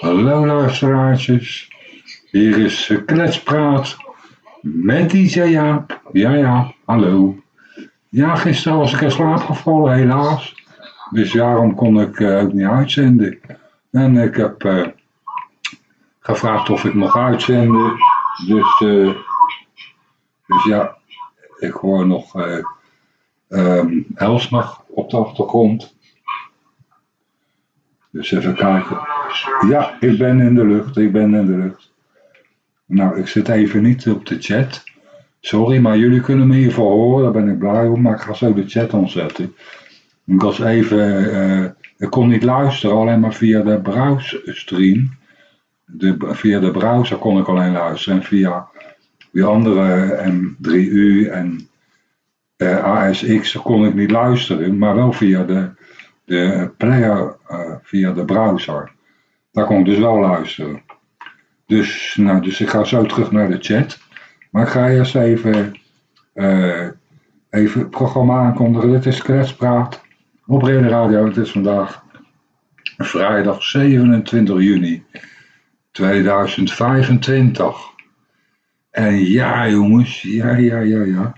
Hallo luisteraartjes, hier is eh, Kletspraat met DJ. Ja ja, hallo. Ja, gisteren was ik in slaap gevallen, helaas. Dus daarom kon ik uh, ook niet uitzenden. En ik heb uh, gevraagd of ik mocht uitzenden. Dus, uh, dus ja, ik hoor nog um, nog op de achtergrond. Dus even kijken. Ja, ik ben in de lucht, ik ben in de lucht. Nou, ik zit even niet op de chat. Sorry, maar jullie kunnen me geval horen, daar ben ik blij om. Maar ik ga zo de chat omzetten. Ik was even, uh, ik kon niet luisteren, alleen maar via de browserstream. De, via de browser kon ik alleen luisteren. En via die andere M3U en uh, ASX kon ik niet luisteren. Maar wel via de, de player, uh, via de browser. Daar kon ik dus wel luisteren. Dus, nou, dus ik ga zo terug naar de chat. Maar ik ga eerst even, uh, even het programma aankondigen. Dit is Kletspraat op Reden Radio. Het is vandaag vrijdag 27 juni 2025. En ja jongens, ja ja ja ja.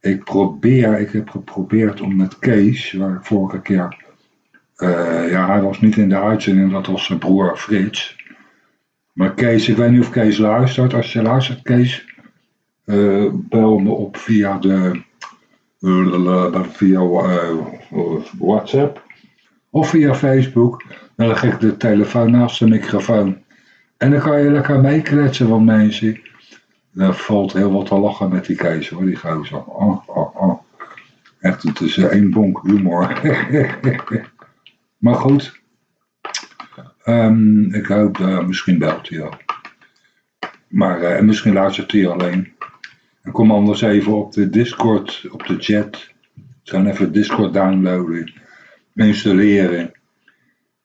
Ik probeer, ik heb geprobeerd om met Kees, waar ik vorige keer uh, ja, hij was niet in de uitzending, dat was zijn broer Frits. Maar Kees, ik weet niet of Kees luistert. Als je luistert, Kees, uh, bel me op via de via WhatsApp of via Facebook. Dan leg ik de telefoon naast de microfoon. En dan kan je lekker meekletsen van mensen. Er valt heel wat te lachen met die Kees hoor, die gozer. Oh, oh, oh. Echt, het is één bonk humor. Maar goed, um, ik hoop, uh, misschien belt hij al. Maar uh, misschien luistert hij alleen. En kom anders even op de Discord, op de chat. Gewoon even Discord downloaden, installeren.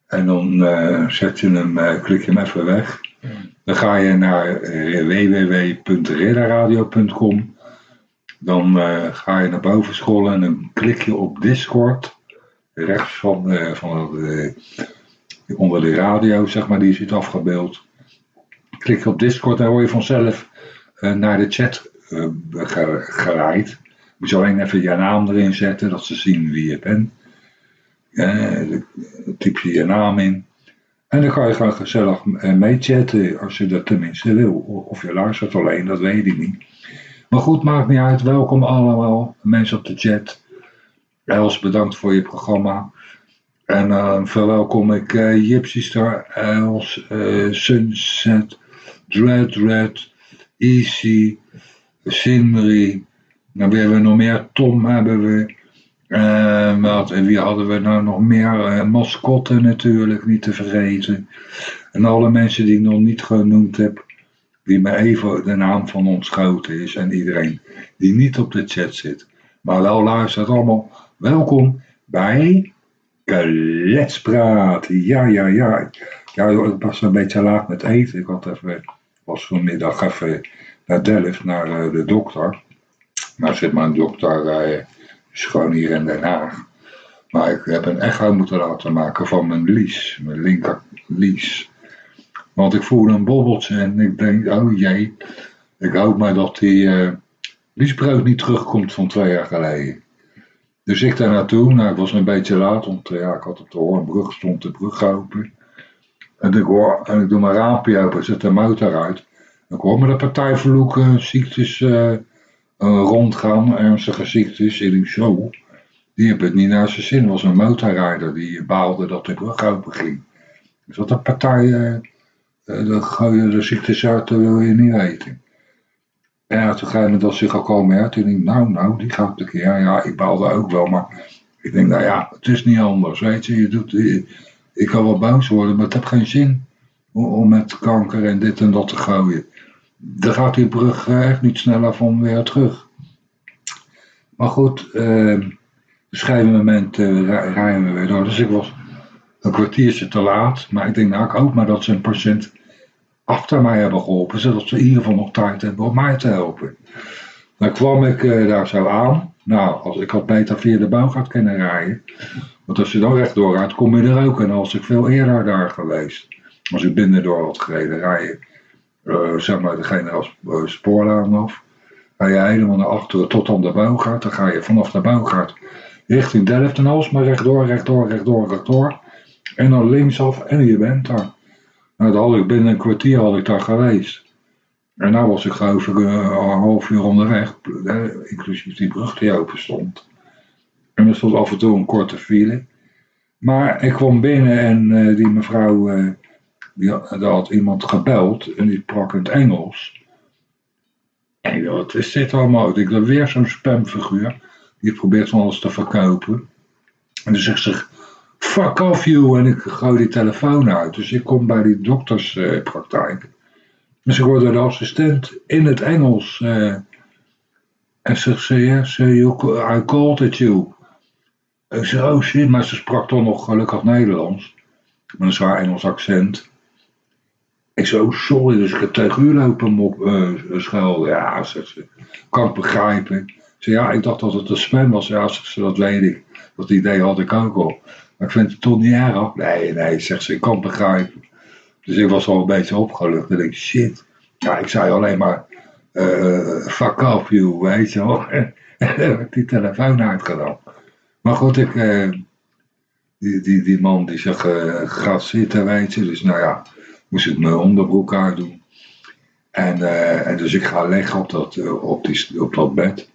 En dan zet je hem, klik je hem even weg. Dan ga je naar www.redaradio.com. Dan ga je naar boven scrollen en dan klik je op Discord rechts van, uh, van de, eh, onder de radio, zeg maar, die zit afgebeeld. Klik op Discord, dan hoor je vanzelf naar de chat geleid. Moet je alleen even je naam erin zetten, dat ze zien wie je bent. Uh, typ je je naam in. En dan kan je gewoon gezellig meechatten, als je dat tenminste wil. Of je luistert alleen, dat weet ik niet. Maar goed, maakt niet uit. Welkom allemaal, mensen op de chat. Els, bedankt voor je programma. En uh, verwelkom ik uh, Gypsy Star, Els, uh, Sunset, Dread Red, Easy, Sindri. Dan hebben we nog meer. Tom hebben we. Uh, en wie hadden we nou nog meer? Uh, mascotten natuurlijk, niet te vergeten. En alle mensen die ik nog niet genoemd heb, die me even de naam van ontschoten is. En iedereen die niet op de chat zit, maar wel luistert allemaal Welkom bij Kletspraat. Ja, ja, ja. Ja, ik was een beetje laat met eten. Ik had even, was vanmiddag even naar Delft, naar uh, de dokter. Nou zit mijn dokter is gewoon hier in Den Haag. Maar ik heb een echo moeten laten maken van mijn lies, mijn linker lies. Want ik voelde een bobbeltje en ik denk, oh jee, ik hoop maar dat die uh, liesbreuk niet terugkomt van twee jaar geleden. Dus ik daar naartoe. Nou, ik was een beetje laat, want ja, ik had op de Hoornbrug, stond de brug open. En ik, hoor, en ik doe mijn raampje open, zet de motor uit. Ik hoor me de partij vloeken, ziektes uh, rondgaan, ernstige ziektes. En ik zo, die hebben het niet naar zijn zin. was een motorrijder die baalde dat de brug open ging. Dus dat de partij, uh, de, gooien de ziektes uit, dat wil je niet weten. En ja, toen je dat zich al komen. Toen denk ik, nou, nou, die gaat een keer. Ja, ja, ik baalde ook wel, maar ik denk, nou ja, het is niet anders. Weet je, je doet, ik kan wel boos worden, maar het heeft geen zin om, met kanker en dit en dat te gooien. Dan gaat die brug eh, echt niet sneller van weer terug. Maar goed, uh, een moment uh, rijden we weer door. Dus ik was een kwartiertje te laat. Maar ik denk, nou, ik hoop maar dat ze een patiënt achter mij hebben geholpen, zodat ze in ieder geval nog tijd hebben om mij te helpen. Dan kwam ik uh, daar zo aan. Nou, als, ik had beter via de gaat kunnen rijden. Want als je dan rechtdoor gaat, kom je er ook. En als ik veel eerder daar geweest. als ik binnendoor had gereden, rij je uh, zeg maar degene als uh, spoorlaan af. Ga je helemaal naar achteren tot aan de Bouwgaard. Dan ga je vanaf de Bouwgaard richting Delft en maar rechtdoor, rechtdoor, rechtdoor, rechtdoor. En dan linksaf en je bent daar. Nou, had ik binnen een kwartier had ik daar geweest. En nou was ik geloof ik uh, een half uur onderweg, inclusief die brug die open stond. En er stond af en toe een korte file. Maar ik kwam binnen en die mevrouw, daar had iemand gebeld en die sprak in het Engels. En wat is dit allemaal? Ik dacht, weer zo'n spamfiguur. Die probeert van alles te verkopen. En dan zegt ze, fuck off you. En ik gooi die telefoon uit. Dus ik kom bij die dokterspraktijk. Dus ik word door de assistent in het Engels. Uh, en zegt ze, yes, I called it you. Ik zeg, oh shit, maar ze sprak toch nog gelukkig Nederlands. Met een zwaar Engels accent. Ik oh sorry, dus ik heb tegen u lopen op uh. Ja, zegt ze, kan begrijpen. Zei, ja, ik dacht dat het een spam was. Ja, zegt ze, dat weet ik. Dat idee had ik ook al. Maar ik vind het toch niet erg. Nee, nee, zegt ze, ik kan begrijpen. Dus ik was al een beetje opgelucht. En ik shit. Ja, ik zei alleen maar, uh, fuck off you, weet je wel. en heb ik die telefoon uitgedaan. Maar goed, ik, uh, die, die, die man die zegt, uh, gaat zitten, weet je. Dus nou ja, moest ik mijn onderbroek uitdoen. En, uh, en dus ik ga leggen op dat, op, die, op dat bed.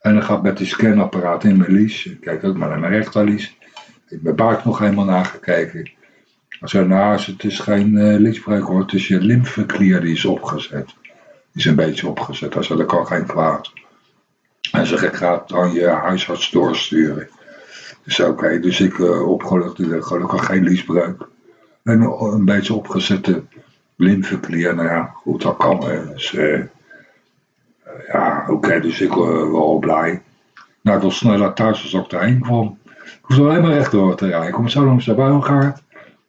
En dan gaat met die scanapparaat in mijn lies. Ik kijk ook maar naar mijn rechterlies. Ik heb mijn buik nog helemaal nagekeken. Hij zei, nou, het is geen uh, liesbreuk hoor, het is je lymfeklier die is opgezet. Die is een beetje opgezet. Hij zei, dat kan geen kwaad. Hij zegt, ik ga het aan je huisarts doorsturen. Dus oké, dus ik uh, opgelucht, gelukkig geen liesbreuk. En een beetje opgezette lymfeklier, nou ja, goed, dat kan. Dus, uh, ja, oké, dus ik uh, wel blij. Nou, ik was sneller thuis als ik erheen kwam. Ik hoef alleen maar rechtdoor te rijden. Ik kom zo langs de buigaard.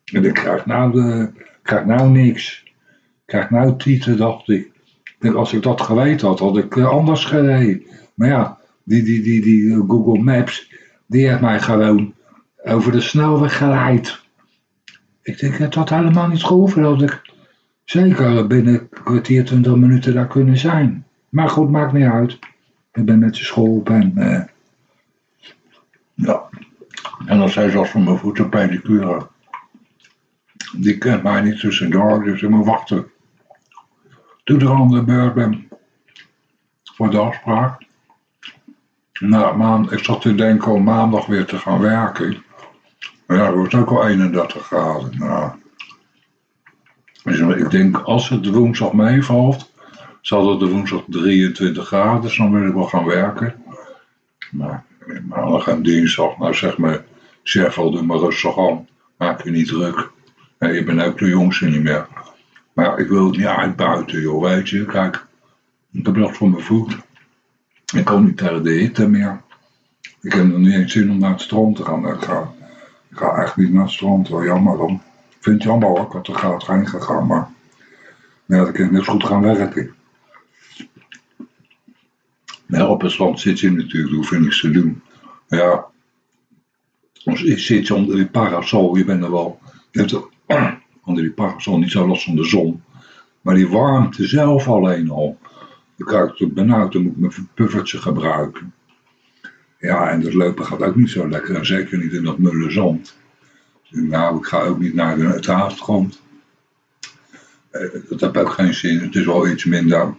En ik krijg nou, de, krijg nou niks. Ik krijg nou tieten, dacht ik. ik. Als ik dat geweten had, had ik anders gereden. Maar ja, die, die, die, die Google Maps, die heeft mij gewoon over de snelweg geleid. Ik denk, het had helemaal niet gehoeven dat ik zeker binnen kwartier, twintig minuten daar kunnen zijn. Maar goed, maakt niet uit. Ik ben met de school en uh, ja. En dan zei ze als van mijn voeten pedicure. Die kent mij niet tussendoor, dus ik moet wachten. Toen er aan de beurt ben voor de afspraak. Nou, maan, ik zat te denken om maandag weer te gaan werken. Maar ja, het wordt ook al 31 graden. Nou, dus ik denk, als het woensdag meevalt, zal het de woensdag 23 graden, dus dan wil ik wel gaan werken. Maar maandag en dinsdag, nou zeg maar, chef al doe maar rustig aan. Maak je niet druk. Nee, je bent ook de jongste niet meer. Maar ik wil het niet uit buiten, joh, weet je. Kijk, ik heb last van mijn voet. Ik kan niet tegen de hitte meer. Ik heb nog niet eens zin om naar het strand te gaan. Ik ik ga echt niet naar het strand, wel jammer dan. Ik vind het jammer hoor, ik had er graag heen gegaan, maar... Ja, dan kan ik net goed gaan werken. Maar op het strand zit je natuurlijk, hoef je niks te doen. Ja, als je zit onder die parasol, je bent er wel... Je hebt onder die parasol niet zo last van de zon. Maar die warmte zelf alleen al. Dan krijg ik het benauwd, dan moet ik mijn puffertje gebruiken. Ja, en dat lopen gaat ook niet zo lekker. Zeker niet in dat mulle zand. Nou, ik ga ook niet naar het haafstrand. Eh, dat heb ook geen zin. Het is wel iets minder...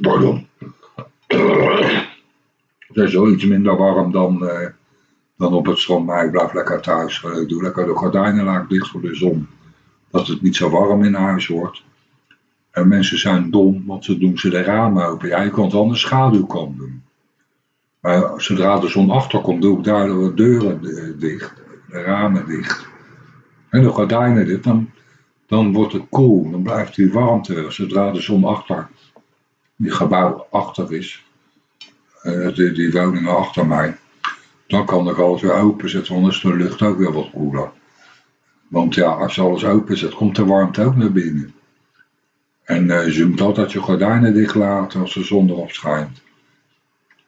Pardon. Het is wel iets minder warm dan... Uh, dan op het strand. Maar ik blijf lekker thuis. Ik doe lekker de gordijnen laag dicht voor de zon. Dat het niet zo warm in huis wordt. En mensen zijn dom, want ze doen ze de ramen open. Ja, je kan het aan de schaduwkant doen. Maar zodra de zon achterkomt, doe ik daar de deuren dicht. De ramen dicht. En de gordijnen dicht. Dan, dan wordt het koel. Dan blijft die warmte. Zodra de zon achter die gebouw achter is. Uh, die, die woningen achter mij dan kan ik alles weer openzetten, dan is de lucht ook weer wat koeler. Want ja, als je alles openzet, komt de warmte ook naar binnen. En uh, je moet altijd je gordijnen dicht laten als de zon erop schijnt.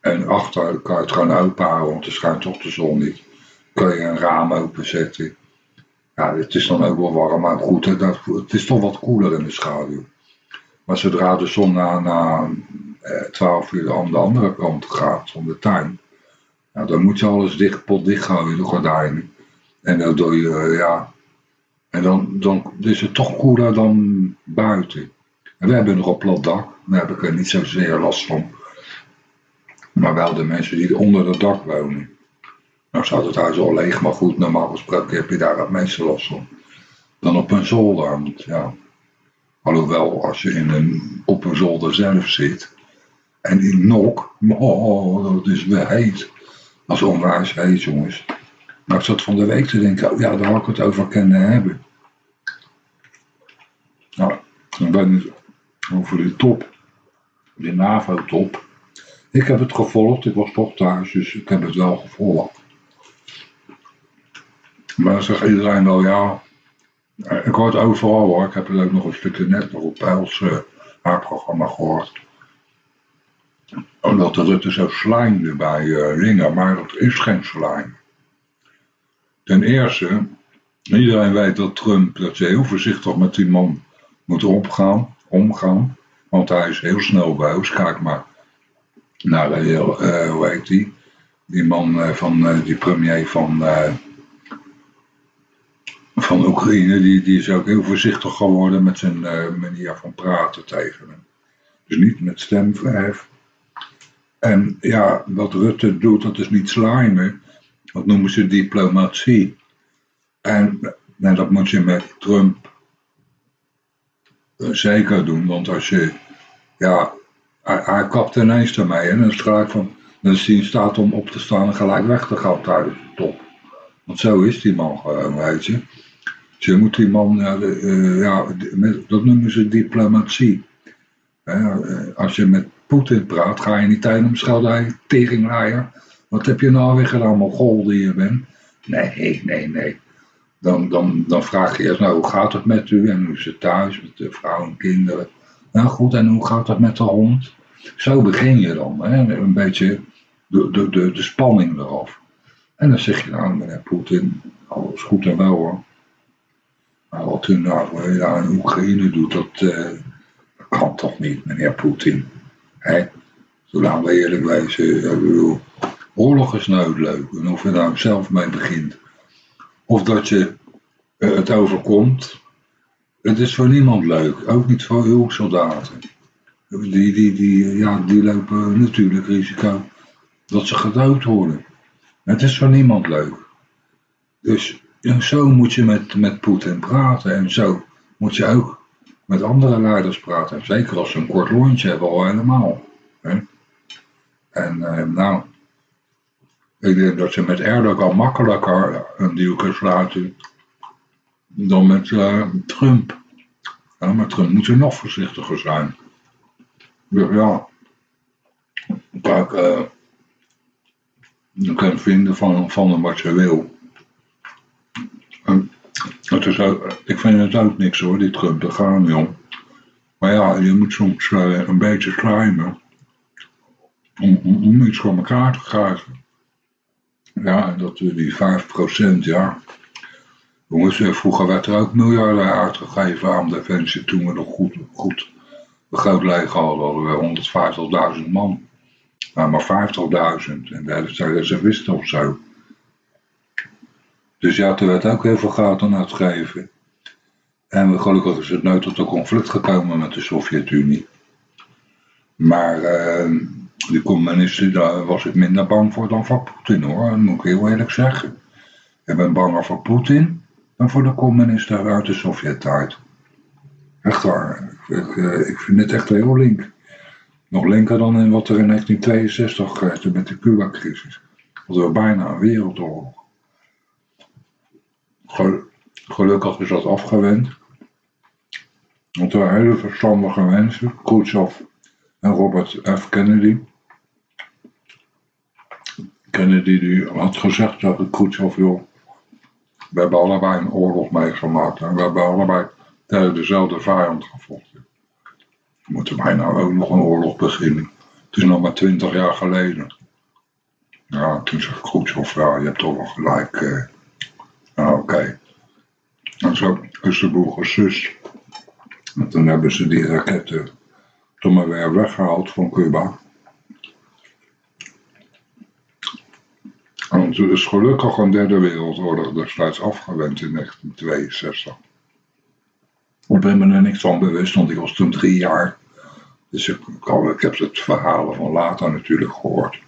En achter kan je het gewoon open houden, want er schijnt toch de zon niet. Kun je een raam openzetten. Ja, het is dan ook wel warm, maar goed, het, het is toch wat koeler in de schaduw. Maar zodra de zon na, na eh, 12 uur aan de andere kant gaat, van de tuin, dan moet je alles dicht, pot dicht de gordijnen. En dan doe je, eh, ja, en dan, dan is het toch koeler dan buiten. En we hebben nog een plat dak, daar heb ik er niet zozeer last van. Maar wel de mensen die onder het dak wonen. Nou staat het huis al leeg, maar goed, normaal gesproken heb je daar het meeste last van. Dan op een zolder, want ja. Alhoewel, als je in een, op een zolder zelf zit, en in nok, oh, dat is weer heet. Dat is onwijs heet, jongens. Maar ik zat van de week te denken, oh ja, daar had ik het over kunnen hebben. Nou, dan ben over de top, de NAVO-top. Ik heb het gevolgd, ik was toch thuis, dus ik heb het wel gevolgd. Maar dan zegt iedereen wel, ja, ik hoor het overal hoor. Ik heb het ook nog een stukje net nog op Pijls uh, haar programma gehoord. Omdat de Rutte zo slijmde bij uh, maar dat is geen slijm. Ten eerste, iedereen weet dat Trump, dat ze heel voorzichtig met die man moet omgaan, omgaan want hij is heel snel boos. Kijk maar naar, uh, hoe heet die? Die man van, die premier van van Oekraïne, die, die is ook heel voorzichtig geworden met zijn manier van praten tegen hem. Dus niet met stemverhef. En ja, wat Rutte doet, dat is niet slijmen. Dat noemen ze diplomatie. En, en dat moet je met Trump zeker doen, want als je, ja, hij, hij kapt ineens ermee en dan gelijk van, dan is hij in staat om op te staan en gelijk weg te gaan tijdens de top. Want zo is die man gewoon, weet je. Dus je moet die man, ja, uh, ja dat noemen ze diplomatie. Uh, als je met Poetin praat, ga je niet tegen hem schelden, teringlaaier. Wat heb je nou weer gedaan, mogol die je bent? Nee, nee, nee. Dan, dan, dan vraag je eerst, nou, hoe gaat het met u? En hoe is het thuis met de vrouw en kinderen? Nou goed, en hoe gaat het met de hond? Zo begin je dan, hè? een beetje de, de, de, spanning eraf. En dan zeg je nou, meneer Poetin, alles goed en wel hoor. Maar wat u nou in Oekraïne doet, dat, uh, kan toch niet, meneer Poetin. Hè? Zolang we eerlijk bedoel, oorlog is nooit leuk. En of je daar zelf mee begint, of dat je uh, het overkomt, het is voor niemand leuk. Ook niet voor uw soldaten. Die, die, die, ja, die lopen natuurlijk risico dat ze gedood worden. Het is voor niemand leuk. Dus zo moet je met, met Poetin praten en zo moet je ook met andere leiders praten. Zeker als ze een kort lontje hebben, al helemaal. Hè? En eh, nou, ik denk dat je met Erdogan makkelijker een deal sluiten dan met uh, Trump. Ja, met Trump moet je nog voorzichtiger zijn. Ja, uh, je kunt vinden van, van hem wat je wil. Het is ik vind het ook niks hoor, die Trump, daar gaan om. Maar ja, je moet soms uh, een beetje slijmen om, om, om, iets voor elkaar te krijgen. Ja, dat we die 5%, ja. Jongens, eh, vroeger werd er ook miljarden uitgegeven aan defensie toen we nog goed, goed een groot leger hadden. Hadden we 150.000 man. Nou, maar 50.000 en de zijn reservisten of zo. Dus ja, er werd ook heel veel geld aan uitgegeven. En gelukkig is het nooit tot een conflict gekomen met de Sovjet-Unie. Maar uh, die communisten, daar was ik minder bang voor dan voor Poetin hoor, dat moet ik heel eerlijk zeggen. Ik ben banger voor Poetin dan voor de communisten uit de Sovjet-tijd. Echt waar. Ik, uh, ik, vind het echt heel link. Nog linker dan in wat er in 1962 gebeurde met de Cuba-crisis. Dat was bijna een wereldoorlog. Gelukkig is dat afgewend. Want er waren hele verstandige mensen, Khrushchev en Robert F. Kennedy. Kennedy die had gezegd dat Khrushchev, joh, we hebben allebei een oorlog meegemaakt en we hebben allebei tegen dezelfde vijand gevochten. Moeten wij nou ook nog een oorlog beginnen? Het is nog maar twintig jaar geleden. Ja, toen zei Khrushchev, ja, je hebt toch wel gelijk. Nou, oké. is de boel gesust. En toen hebben ze die raketten toen maar weer weggehaald van Cuba. En toen is gelukkig een derde wereldoorlog destijds afgewend in 1962. Ik ben me er niks van bewust, want ik was toen drie jaar. Dus ik, ik heb het verhalen van later natuurlijk gehoord.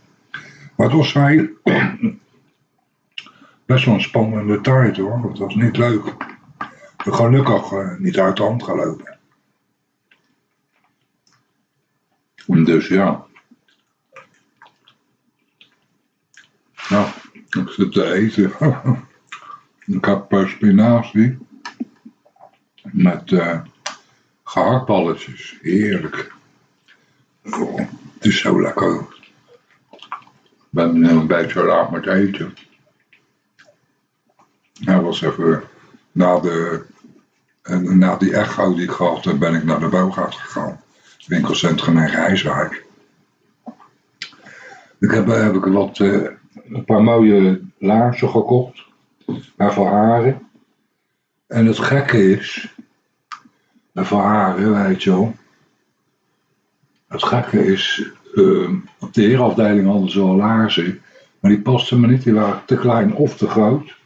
Maar het was vrij, best wel een spannende tijd hoor. Het was niet leuk. Gelukkig uh, niet uit de hand gelopen. Dus ja. Nou, ik zit te eten. ik heb uh, spinazie met uh, gehaktballetjes. Heerlijk. Oh, het is zo lekker. Ik ben nu een beetje laat met eten. Hij was even na, de, na die echo die ik gehad ben ik naar de Bouwgaard gegaan. Winkelcentrum in Rijswijk. Ik heb, eh, heb ik wat, uh, een paar mooie laarzen gekocht. Maar voor haren. En het gekke is, voor haren, weet je wel. Het gekke is, uh, op de heerafdeling hadden ze al laarzen. Maar die pasten me niet, die waren te klein of te groot.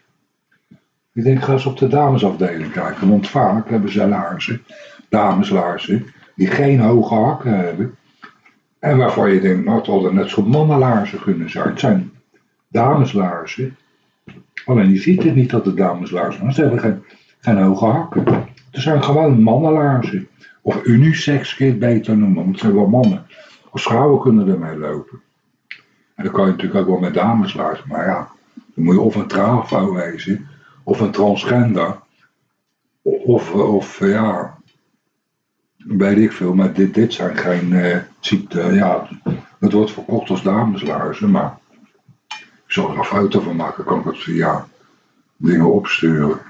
Ik denk, ga eens op de damesafdeling kijken. Want vaak hebben ze laarzen, dameslaarzen, die geen hoge hakken hebben. En waarvan je denkt, nou het hadden net zo mannenlaarzen kunnen zijn dameslaarzen. Alleen je ziet het niet dat het dameslaarzen zijn. Ze hebben geen, geen hoge hakken. Het zijn gewoon mannenlaarzen. Of unisex kun je beter noemen, want het zijn wel mannen. Of vrouwen kunnen ermee lopen. En dan kan je natuurlijk ook wel met dameslaarzen. Maar ja, dan moet je of een travo wezen of een transgender, of, of ja, weet ik veel, maar dit, dit zijn geen uh. Ja, het wordt verkocht als dameslaarzen, maar zal er een foto van maken, kan ik het via dingen opsturen.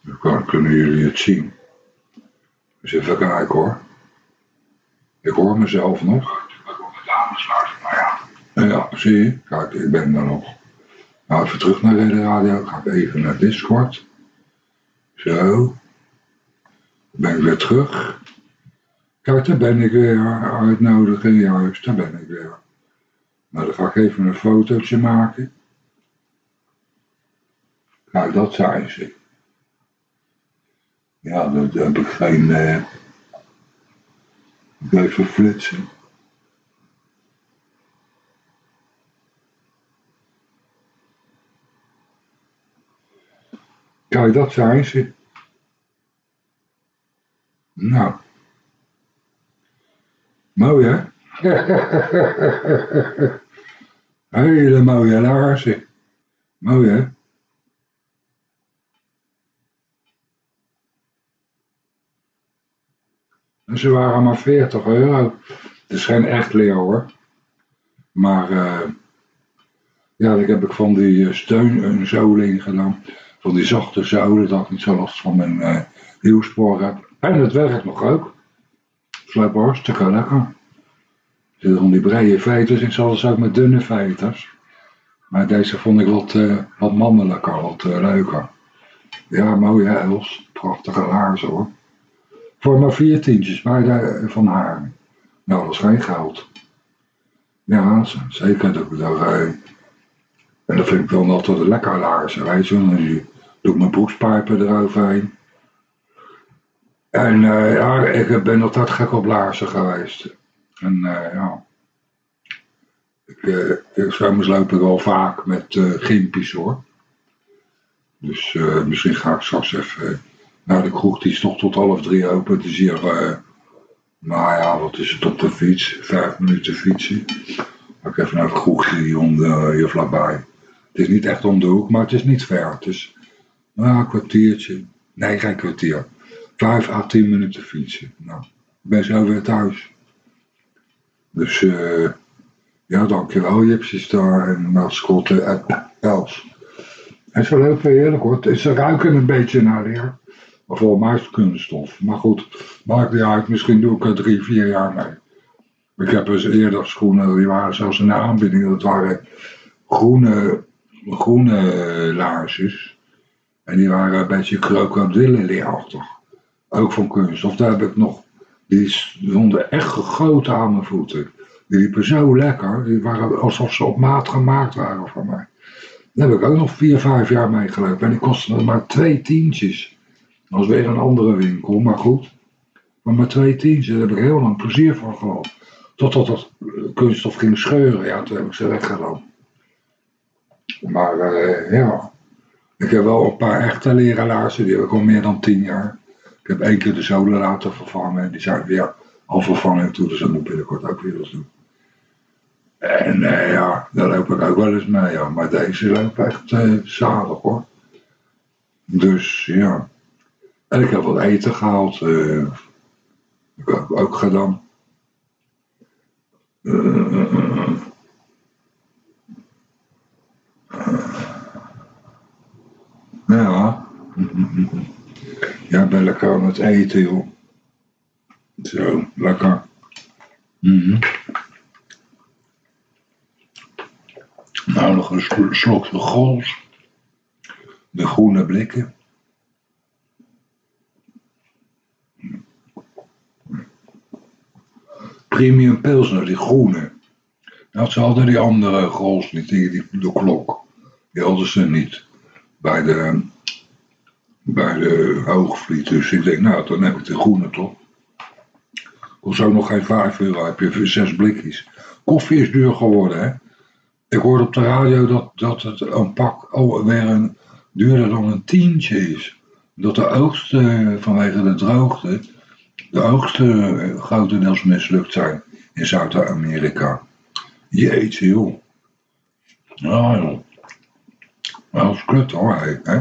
Dan kunnen jullie het zien. Dus even kijken hoor. Ik hoor mezelf nog. Dameslaarzen, maar ja. Ja, zie je? Kijk, ik ben er nog. Nou, even terug naar de radio. Ga ik even naar Discord. Zo. Ben ik weer terug. Kijk, daar ben ik weer. Uitnodigen, juist, daar ben ik weer. Nou, dan ga ik even een fotootje maken. Kijk, dat zijn ze. Ja, dan heb ik geen... Uh, ik even flitsen. Kijk, dat zijn ze. Nou. Mooi hè? Hele mooie laarzen. Mooi hè? En ze waren maar 40 euro. Het is geen echt leer hoor. Maar uh, ja, dat heb ik van die eh, steun een zoling gedaan van die zachte zoden, dat ik niet zo last van mijn uh, heb. En het werkt nog ook. Het hartstikke lekker. Zitten van die brede veters in, zoals ook met dunne veters. Maar deze vond ik wat, uh, wat mannelijker, wat uh, leuker. Ja, mooie Els. Prachtige laarzen hoor. Voor maar vier tientjes bij de, van haar. Nou, dat is geen geld. Ja, zeker dat ik daar... en dat vind ik wel altijd lekker laarzen, weet je wel doe ik mijn broekspijpen eroverheen. En ja, ik ben altijd gek op laarzen geweest. En uh, ja, ik, zomers loop ik wel vaak met uh, gimpies hoor. Dus misschien ga ik straks even naar de kroeg, die is toch tot half drie open. Het is hier, nou ja, wat is het op de fiets? Vijf minuten fietsen. Ik even naar de kroeg hier, om hier vlakbij. Het is niet echt om de hoek, maar het is niet ver. Het is nou, een kwartiertje. Nee, geen kwartier. Vijf à tien minuten fietsen. Nou, ik ben zo weer thuis. Dus uh, ja, dankjewel Jipsy daar en mascotte en Els. En ze lopen heerlijk hoor. Ze ruiken een beetje naar leer. Maar volgens mij is het kunststof. Maar goed, maakt niet uit. Misschien doe ik er drie, vier jaar mee. Ik heb eens eerder schoenen, die waren zelfs in de aanbieding. Dat waren groene, groene laarsjes En die waren een beetje krokodillenleerachtig. Ook van kunststof. Daar heb ik nog. Die stonden echt gegoten aan mijn voeten. Die liepen zo lekker. Die waren alsof ze op maat gemaakt waren voor mij. Daar heb ik ook nog vier, vijf jaar meegelopen. En die kostten maar twee tientjes. Dat was weer een andere winkel, maar goed. Maar maar twee tientjes, daar heb ik heel lang plezier van gehad. Totdat dat kunststof ging scheuren. Ja, toen heb ik ze weggedaan. Maar uh, ja, ik heb wel een paar echte leren laarzen. Die heb ik al meer dan tien jaar. Ik heb één keer de zolen laten vervangen. Die zijn weer al vervangen toen. Dus dat moet binnenkort ook weer eens doen. En uh, ja, daar loop ik ook wel eens mee. Ja. Maar deze loopt echt uh, zalig hoor. Dus ja. En ik heb wat eten gehaald. Uh, ik ook gedaan. Ja. Ja, ben lekker aan het eten, joh. Zo, lekker. Mm -hmm. Nou, nog een slokje gols. De groene blikken. Premium Pilsner, die groene. Dat ze hadden die andere gols niet, die, die, de klok. Die hadden ze niet bij de, bij de hoogvliet. Dus ik denk, nou, dan heb ik de groene toch. Kost ook nog geen 5 euro, heb je zes blikjes. Koffie is duur geworden, hè. Ik hoorde op de radio dat, dat het een pak oh, weer een, duurder dan een tientje is. Dat de oogst vanwege de droogte, de oogsten uh, grotendeels mislukt zijn in Zuid-Amerika. Jeetje joh. Ja joh. Wel is kut hoor, hè.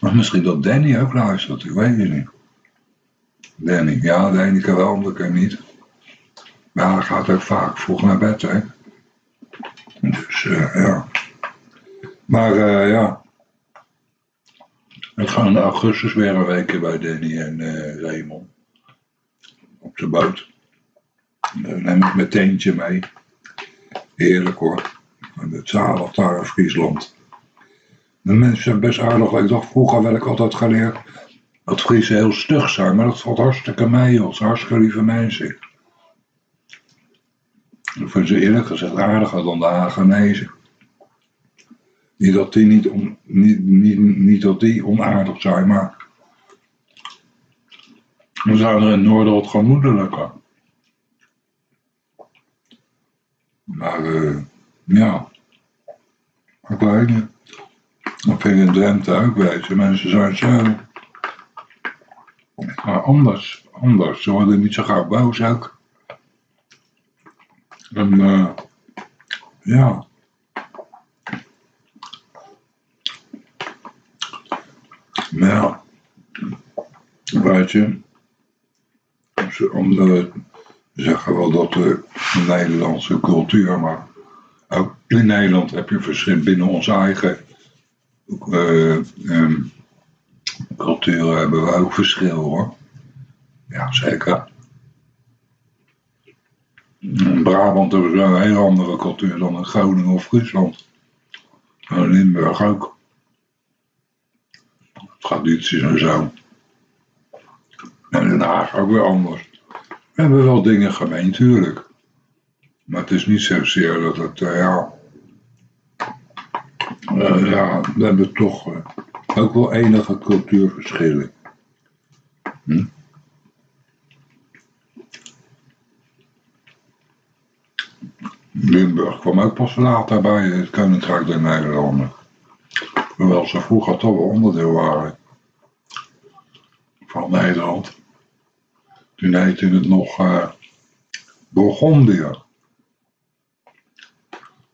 Maar misschien dat Danny ook luistert, ik weet het niet. Danny, ja, de ene wel, andere keer niet. Maar hij gaat ook vaak vroeg naar bed, hè. Dus uh, ja. Maar uh, ja. Ik ga in augustus weer een weekje bij Danny en uh, Raymond. Op de boot. Dan neem ik mijn teentje mee. Heerlijk hoor. Het zalig daar in Friesland. De mensen zijn best aardig. Ik dacht vroeger werd ik altijd geleerd dat Friesen heel stug zijn. Maar dat valt hartstikke mee. Het hartstikke lieve mensen. Ik vind ze eerlijk gezegd aardiger dan de Hagenezen. Niet dat die, niet, on, niet, niet, niet dat die onaardig zijn, maar we zijn er in Noorden wat gemoedelijker. Maar uh, ja, ik weet niet. Dat vind ik in Drenthe ook weten. Mensen zijn zo maar anders, anders. Ze worden niet zo gauw boos ook. En uh, ja. Maar ja, weet je, omdat zeggen wel dat de Nederlandse cultuur, maar ook in Nederland heb je verschil binnen onze eigen um, cultuur hebben we ook verschil hoor. Ja, zeker. In Brabant hebben ze een heel andere cultuur dan in Groningen of Friesland. En Limburg ook. Tradities en zo. En Den Haag ook weer anders. We hebben wel dingen gemeen, tuurlijk. Maar het is niet zozeer dat het, uh, ja... Uh, ja, we hebben toch uh, ook wel enige cultuurverschillen. Hm? Limburg kwam ook pas later bij het Koninkrijk der Nederlanden. Hoewel ze vroeger toch wel onderdeel waren van Nederland. Toen heette het nog uh, Burgondië.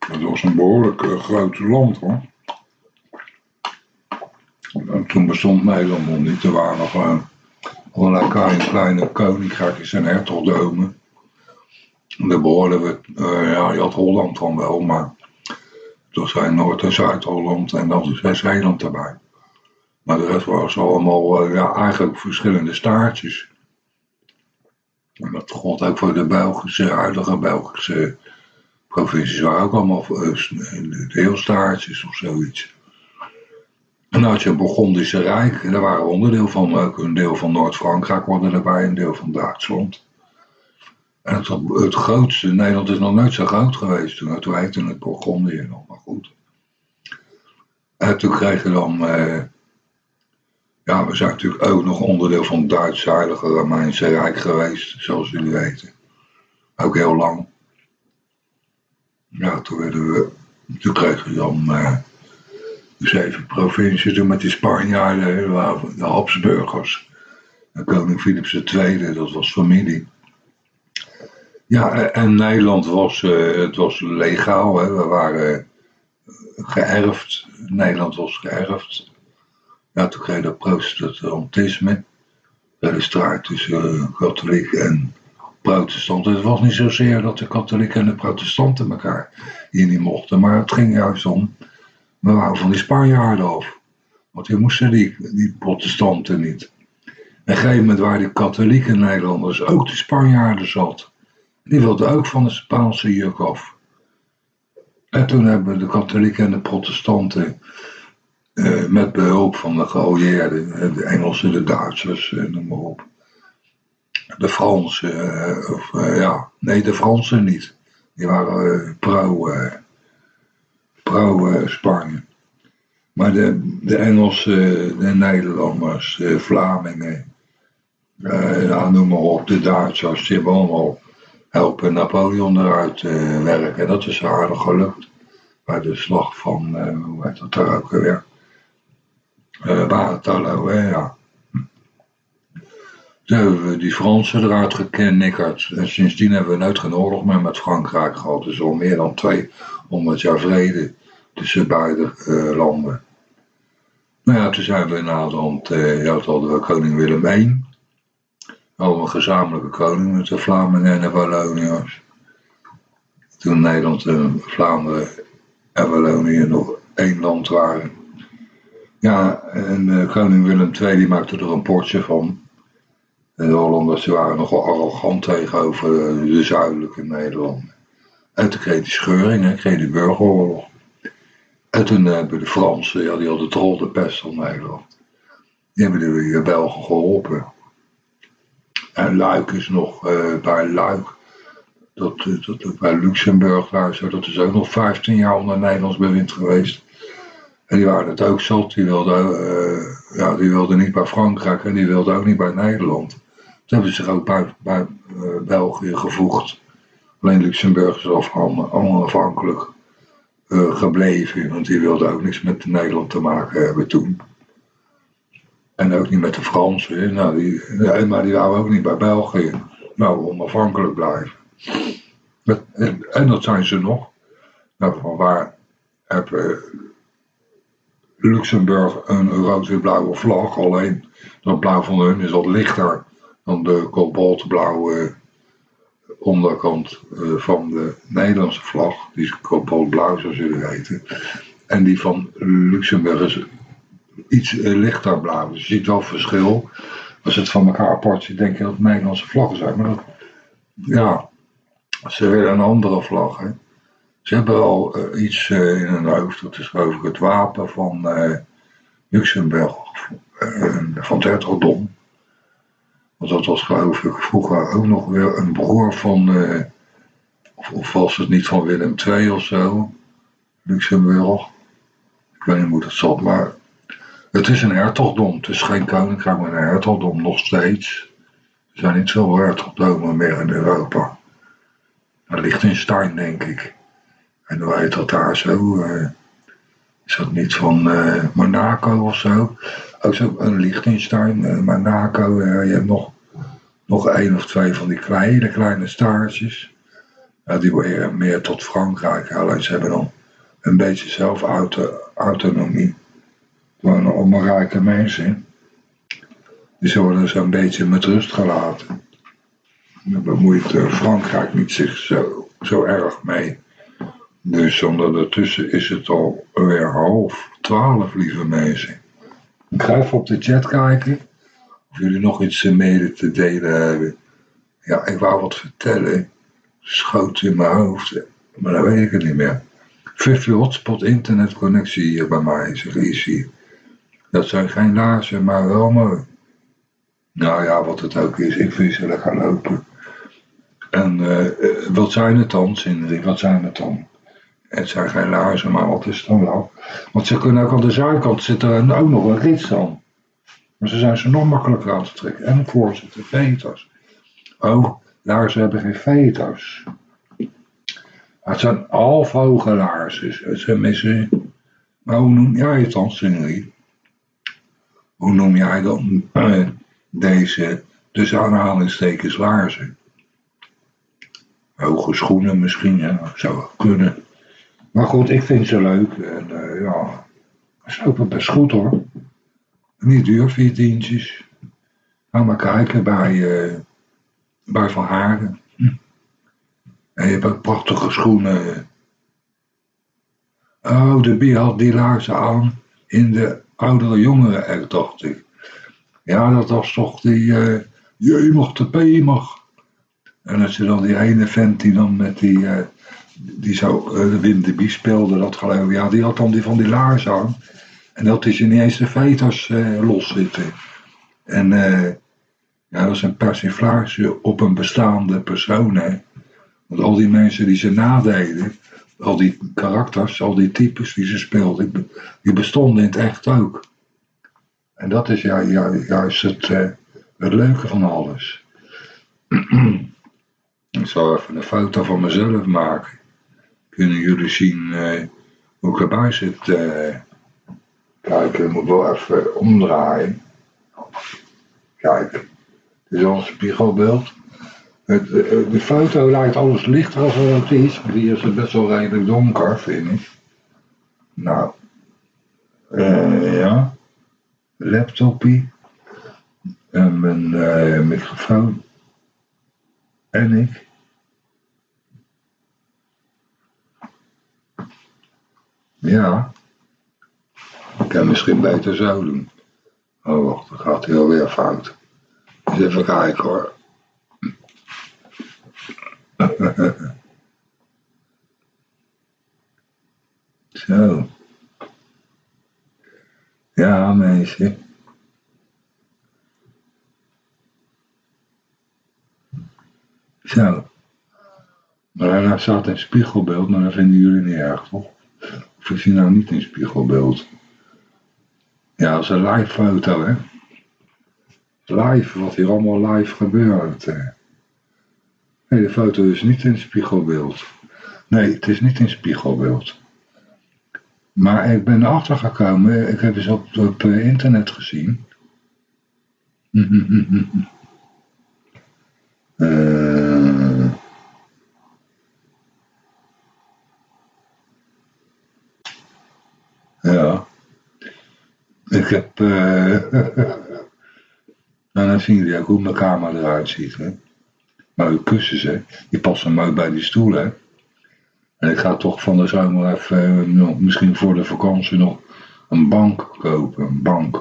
Dat was een behoorlijk groot land hoor. En toen bestond Nederland nog niet. Er waren nog uh, allerlei kleine, koninkrijkjes en hertogdomen. Daar behoorden we, uh, ja, je had Holland dan wel, maar toen zijn Noord- en Zuid-Holland en dan Zeeland erbij. Maar de rest was allemaal ja, eigenlijk verschillende staartjes. En dat gold ook voor de Belgische, huidige Belgische provincies, waren ook allemaal deelstaartjes of zoiets. Je het Burgondische Rijk, daar waren onderdeel van, ook een deel van Noord-Frankrijk worden erbij, een deel van Duitsland. En het, grootste, Nederland is nog nooit zo groot geweest toen, toen heette het Burgondië nog, maar goed. En toen kregen we dan, eh, ja, we zijn natuurlijk ook nog onderdeel van het Duitse Romeinse Rijk geweest, zoals jullie weten. Ook heel lang. Ja, toen werden we, toen kregen we dan eh, zeven provincies, toen met die Spanjaarden, de Habsburgers. En koning Philips II, dat was familie. Ja, en Nederland was, uh, het was legaal, hè. we waren geërfd. Nederland was geërfd. Ja, toen kreeg dat protestantisme. De strijd tussen uh, katholieken en protestanten. Het was niet zozeer dat de katholieken en de protestanten elkaar hier niet mochten. Maar het ging juist om, we waren van die Spanjaarden af. Want die moesten die, die protestanten niet. En een gegeven moment waren die katholieke Nederlanders ook de Spanjaarden zat. Die wilden ook van de Spaanse juk af. En toen hebben de katholieken en de protestanten uh, met behulp van de geallieerden, de Engelsen, de Duitsers, uh, noem maar op. De Fransen, uh, of ja, nee, de Fransen niet. Die waren pro, Spanje. Maar de, de Engelsen, de Nederlanders, de Vlamingen, ja, noem maar op, de Duitsers, die hebben allemaal helpen Napoleon eruit uh, werken. Dat is aardig gelukt. Bij de slag van, uh, hoe heet dat daar ook weer? Uh, Waterloo, ja. Toen hebben we die Fransen eruit gekend, En sindsdien hebben we nooit geen oorlog meer met Frankrijk gehad. Dus al meer dan 200 jaar vrede tussen beide uh, landen. Nou ja, toen zijn we na de hand, uh, ja, hadden we koning Willem I over een gezamenlijke koning met de Vlamingen en de Walloniërs. Toen Nederland en Vlaanderen en Wallonië nog één land waren. Ja, en uh, koning Willem II die maakte er een potje van. En de Hollanders waren nogal arrogant tegenover de zuidelijke Nederlanden. Toen kreeg die scheuring, hè, kreeg die burgeroorlog. En toen hebben de Fransen, ja, die hadden trol de pest van Nederland. Die hebben de Belgen geholpen. En Luik is nog uh, bij Luik. Dat, eh, dat, bij Luxemburg daar zo. Dat is ook nog 15 jaar onder Nederlands bewind geweest. En die waren het ook zat. Die wilden, ja, die wilden niet bij Frankrijk en die wilden ook niet bij Nederland. Toen hebben ze zich ook bij, bij België gevoegd. Alleen Luxemburg is onafhankelijk uh, gebleven. Want die wilden ook niks met Nederland te maken hebben toen. En ook niet met de Fransen. Nou, maar die waren ook niet bij België. Nou, onafhankelijk blijven. En dat zijn ze nog. Nou, van waar hebben Luxemburg een rood-blauwe vlag. Alleen dat blauw van hun is wat lichter dan de kobaltblauwe onderkant eh, van de Nederlandse vlag. Die is kobaltblauw, zoals jullie weten. En die van Luxemburg is iets uh, lichter blauw. Dus je ziet wel verschil. Als het van elkaar apart ziet, denk je dat het Nederlandse vlaggen zijn. Maar dat, ja, ze willen een andere vlag. Hè. Ze hebben al uh, iets uh, in hun hoofd. Dat is geloof ik het wapen van Luxemburg. van het hertogdom. Dat was geloof ik vroeger ook nog weer een broer van... Of, of, was het niet van Willem II of zo? Luxemburg. Ik weet niet hoe dat zat, maar het is een hertogdom. Het is geen koninkrijk, maar een hertogdom nog steeds. Er zijn niet zoveel hertogdomen meer in Europa. Liechtenstein, denk ik. En hoe heet dat daar zo? Uh, is dat niet van uh, Monaco of zo? Ook zo een Liechtenstein, uh, Monaco. je hebt nog, nog één of twee van die kleine, kleine staartjes. Die worden meer tot Frankrijk. Alleen ze hebben dan een beetje zelf autonomie. Allemaal rijke mensen. Die worden zo'n beetje met rust gelaten. Daar bemoeit eh, Frankrijk niet zich zo, zo erg mee. Dus zonder ertussen is het alweer half twaalf, lieve mensen. Ik ga even op de chat kijken. Jullie nog iets mede te delen hebben. Ja, ik wou wat vertellen. Schoot in mijn hoofd. Maar dan weet ik het niet meer. 50 hotspot internetconnectie hier bij mij, zeg hier. Dat zijn geen laarzen, maar wel mooi. Nou ja, wat het ook is, ik vind ze lekker lopen. En uh, wat zijn het dan, Cindy? Wat zijn het dan? Het zijn geen laarzen, maar wat is het dan wel? Want ze kunnen ook aan de zijkant zitten ook nog een rits aan. Maar ze zijn ze nog makkelijker aan te trekken. En voor zitten veters. Oh, laarzen hebben geen veters. Het zijn halfhoge laarzen. Ze missen. Maar hoe noem jij het dan, Cindy? Hoe noem jij dan uh, deze, dus aanhalingstekens laarzen? Hoge schoenen misschien, ja, zou kunnen. Maar goed, ik vind ze leuk. En uh, ja, ze lopen best goed hoor. Niet duur, vier tientjes. Ga maar kijken bij, uh, bij Van Hagen. Hm. En je hebt ook prachtige schoenen. Oh, de bier had die laarzen aan in de oudere jongeren, dacht ik. Ja, dat was toch die uh, je mag de P mag. En als je dan die ene vent die dan met die, uh, die zo uh, Wim de Bie speelde, dat geloof ik, ja, die had dan die van die laars aan. En dat is eens de veters uh, los zitten. En ja, dat is een persiflage op een bestaande persoon. Want al die mensen die ze nadeden, al die karakters, al die types die ze speelden, die bestonden in het echt ook. En dat is ja, ja, juist het, uh, het leuke van alles. ik zal even een foto van mezelf maken. Kunnen jullie zien hoe ik erbij zit? Kijk, ik moet wel even omdraaien. Kijk, het is al een spiegelbeeld. Het, de foto lijkt alles lichter als het is, maar hier is het best wel redelijk donker, vind ik. Nou, uh, ja laptopie en mijn microfoon en ik. Ja, kan misschien beter zo doen. Oh wacht, dan gaat hij alweer fout. Eens even kijken hoor. Zo. Ja, meisje. Zo. Maar daar staat een spiegelbeeld, maar dat vinden jullie niet erg, toch? Of is hij nou niet in spiegelbeeld? Ja, dat is een live foto, hè? Live, wat hier allemaal live gebeurt. Nee, de foto is niet in spiegelbeeld. Nee, het is niet in spiegelbeeld. Maar ik ben erachter gekomen, ik heb eens op, op eh, internet gezien. uh, ja. Ik heb... Uh, nou, dan zien jullie ook hoe mijn kamer eruit ziet. Hè? Mooie kussens, hè. Die passen mooi bij die stoelen, en ik ga toch van de zomer even, nog, misschien voor de vakantie nog, een bank kopen. Een bank.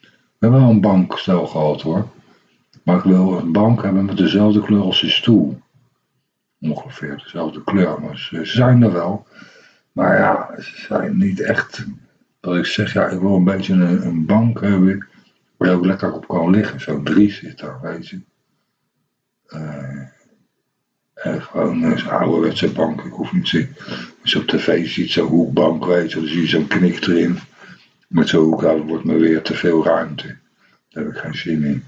We hebben wel een bankstel gehad hoor. Maar ik wil een bank hebben met dezelfde kleur als die stoel. Ongeveer dezelfde kleur. Maar ze zijn er wel. Maar ja, ze zijn niet echt. Dat ik zeg, ja, ik wil een beetje een, bank hebben. Waar je ook lekker op kan liggen. Zo'n drie zit daar, weet je. Uh, en gewoon een ouderwetse bank. Ik hoef niet te. Als je op tv ziet, zo'n hoekbank, weet je, dan zie je zo'n knik erin. Met zo'n hoek, dat wordt me weer te veel ruimte. Daar heb ik geen zin in.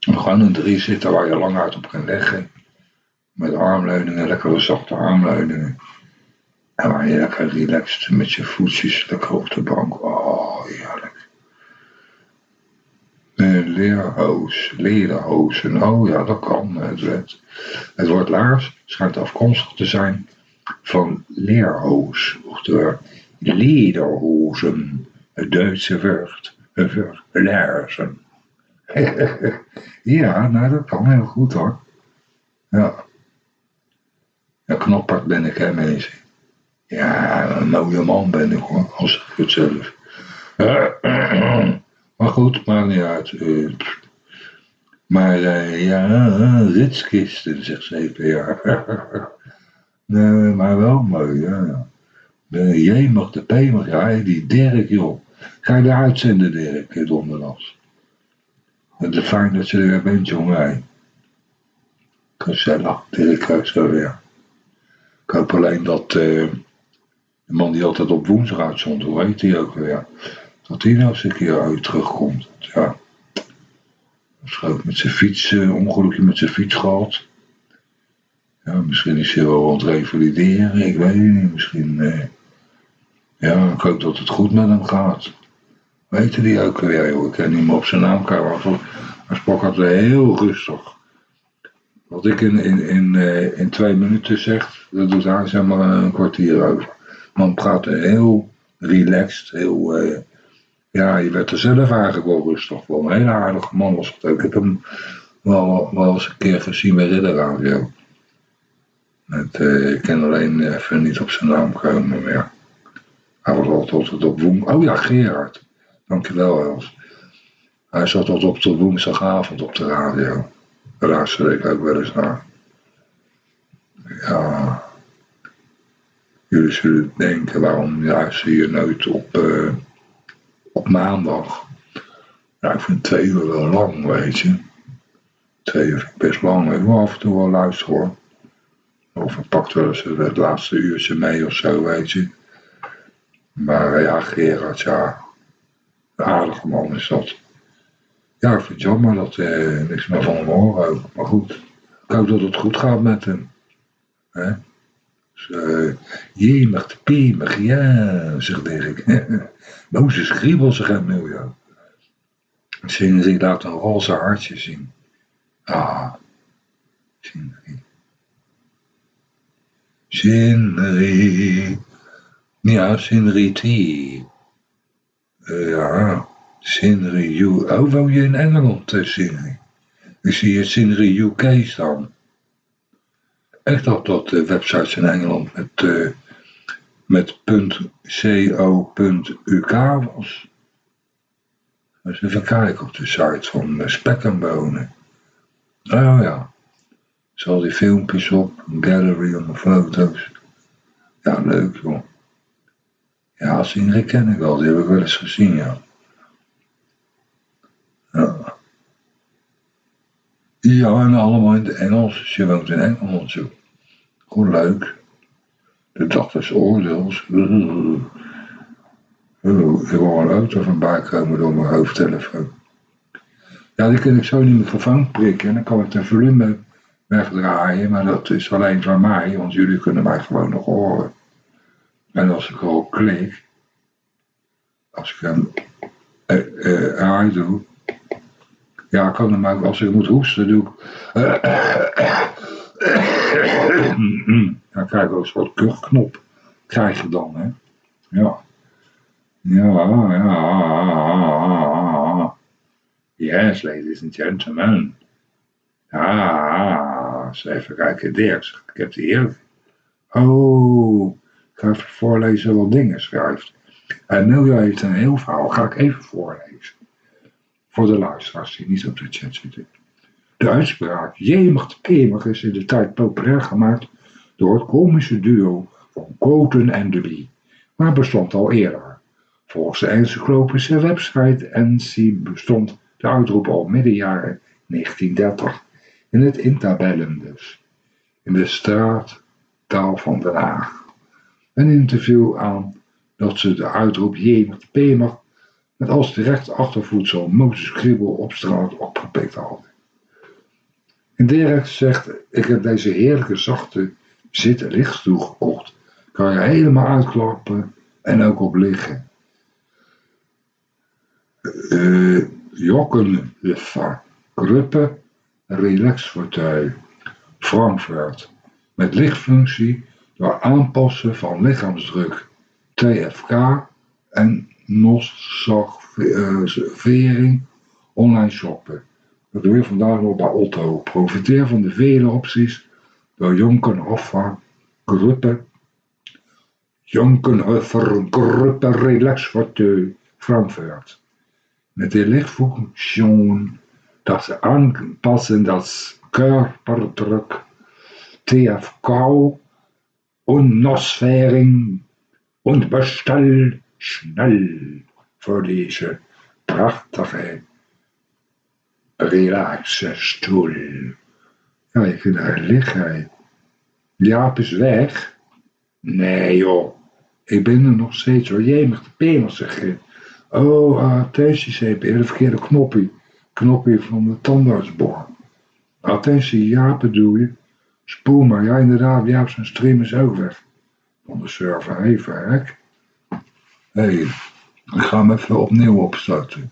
Gewoon een drie zitten waar je lang uit op kan leggen. Met armleuningen, lekkere zachte armleuningen. En waar je lekker relaxed met je voetjes lekker op de bank. Oh, heerlijk. Uh, leerhoos, lederhozen. Oh ja, dat kan. Het, het, het woord laars schijnt afkomstig te zijn van leerhoos, oftewel lederhozen, het Duitse woord, voor laarzen. ja, nou dat kan heel goed hoor. Ja. Een knopperd ben ik hè mensen. Ja, een mooie man ben ik hoor, als ik het zelf. Maar goed, maakt niet uit. Uh, maar uh, ja, ritskisten, zegt CPR. nee, maar wel mooi, ja. De J mag de P mag, ja, die Dirk, joh. Ga je de uitzenden, Dirk, donderdags? Het is fijn dat je er weer bent, jongen. Gezellig, Dirk zo weer. Ik hoop alleen dat uh, de man die altijd op woensdag uitzond, hoe heet hij ook weer? Dat hij nou eens een keer uit terugkomt. Ja. Waarschijnlijk met zijn fiets, uh, ongelukje met zijn fiets gehad. Ja, misschien is hij wel aan het revalideren, ik weet niet. Misschien, uh, ja, ik hoop dat het goed met hem gaat. Weten die ook weer, joh. Ik ken meer op zijn naam kijken. Hij sprak altijd heel rustig. Wat ik in, in, in, uh, in twee minuten zeg, dat doet hij zeg maar een kwartier over. Man praat heel relaxed, heel... Uh, ja, je werd er zelf eigenlijk wel rustig van. Een hele aardige man was het ook. Ik heb hem wel, wel eens een keer gezien bij Ridderradio. Uh, ik ken alleen even niet op zijn naam komen, maar ja. Hij was altijd op woensdag. Oh ja, Gerard. Dankjewel, Els. Hij zat altijd op de woensdagavond op de radio. Daar luisterde ik ook wel eens naar. Ja. Jullie zullen denken, waarom luister je nooit op, uh, op maandag? Ja, ik vind twee uur wel lang, weet je. Twee uur best lang. Ik wil af en toe wel luisteren hoor. Of ik pak wel eens het laatste uurtje mee of zo, weet je. Maar ja, Gerard, ja. Een aardige man is dat. Ja, ik vind het jammer dat uh, niks meer van hem horen Maar goed, ik hoop dat het goed gaat met hem. Hè? Dus, uh, jemig, piemig, ja, zegt Dirk. Mozes Griebel, zegt Emilio. Sinri laat een roze hartje zien. Ah, Sinri. Sinri. Ja, Sinri. Uh, ja. Sinri U. Oh, woon je in Engeland, uh, Sinri? Ik zie je Sinri UK staan. Echt dat dat uh, websites in Engeland met, uh, met .co.uk was. Dus even kijken op de site van uh, Spek en Bonen. Oh ja. Zal die filmpjes op, een gallery om foto's. Ja, leuk joh. Ja, Sinri ken ik wel, die heb ik wel eens gezien, ja. Ja. Ja, en allemaal in het Engels. Je woont in Engeland zo. Gewoon leuk. De dag des oordeels. Ik hoor een auto voorbij komen door mijn hoofdtelefoon. Ja, die kan ik zo de microfoon prikken en dan kan ik de volume wegdraaien. Maar dat is alleen van mij, want jullie kunnen mij gewoon nog horen. En als ik al klik, als ik hem uh, doe, ja, kan ook, als ik moet hoesten, doe ik. Dan krijg ik ook een soort kuchknop. Krijg je dan, hè? Ja. Ja, ja. Yes, ladies and gentlemen. Ja, eens even kijken. Dirk, ik heb die hier. Oh, ik ga even voorlezen wat dingen schrijft. En Milja heeft een heel verhaal, ga ik even voorlezen voor de luisteraars die niet op de chat zitten. De uitspraak jemig kemig is in de tijd populair gemaakt door het komische duo van Koten en de maar bestond al eerder. Volgens de encyclopische website NC bestond de uitroep al midden jaren 1930 in het intabellum dus, in de straattaal van Den Haag. Een interview aan dat ze de uitroep jemig pemig met als direct achtervoedsel Mozes Kriebel op straat opgepikt hadden. En Dirk zegt, ik heb deze heerlijke zachte zitten lichtstoel gekocht. Kan je helemaal uitklappen en ook op liggen. Uh, Jokken Leffa, Kruppe, relaxfauteuil, Frankfurt. Met lichtfunctie door aanpassen van lichaamsdruk, TFK en vering online shoppen. Dat doe je vandaag nog bij Otto. Profiteer van de vele opties door Jonkenhoffer Gruppe, Jonkenhoffer Gruppe Relax Fauteuil Frankfurt. Met de lichtfunktion dat aanpassen das Körperdruck, TFK und Nosphäring und Bestell schnell voor deze prachtige relaxstoel. Ja, je kunt daar liggen. Jaap is weg. Nee joh, ik ben er nog steeds hoor. Jemig de pemel zeg je. Oh, attentie CP, de verkeerde knoppie. Knoppie van de tandartsboor. Attentie, Jaap bedoel je. Spoel maar, ja inderdaad, Jaap zijn stream is ook weg. Van de server, even hek. Hey, ik ga hem even opnieuw opstarten.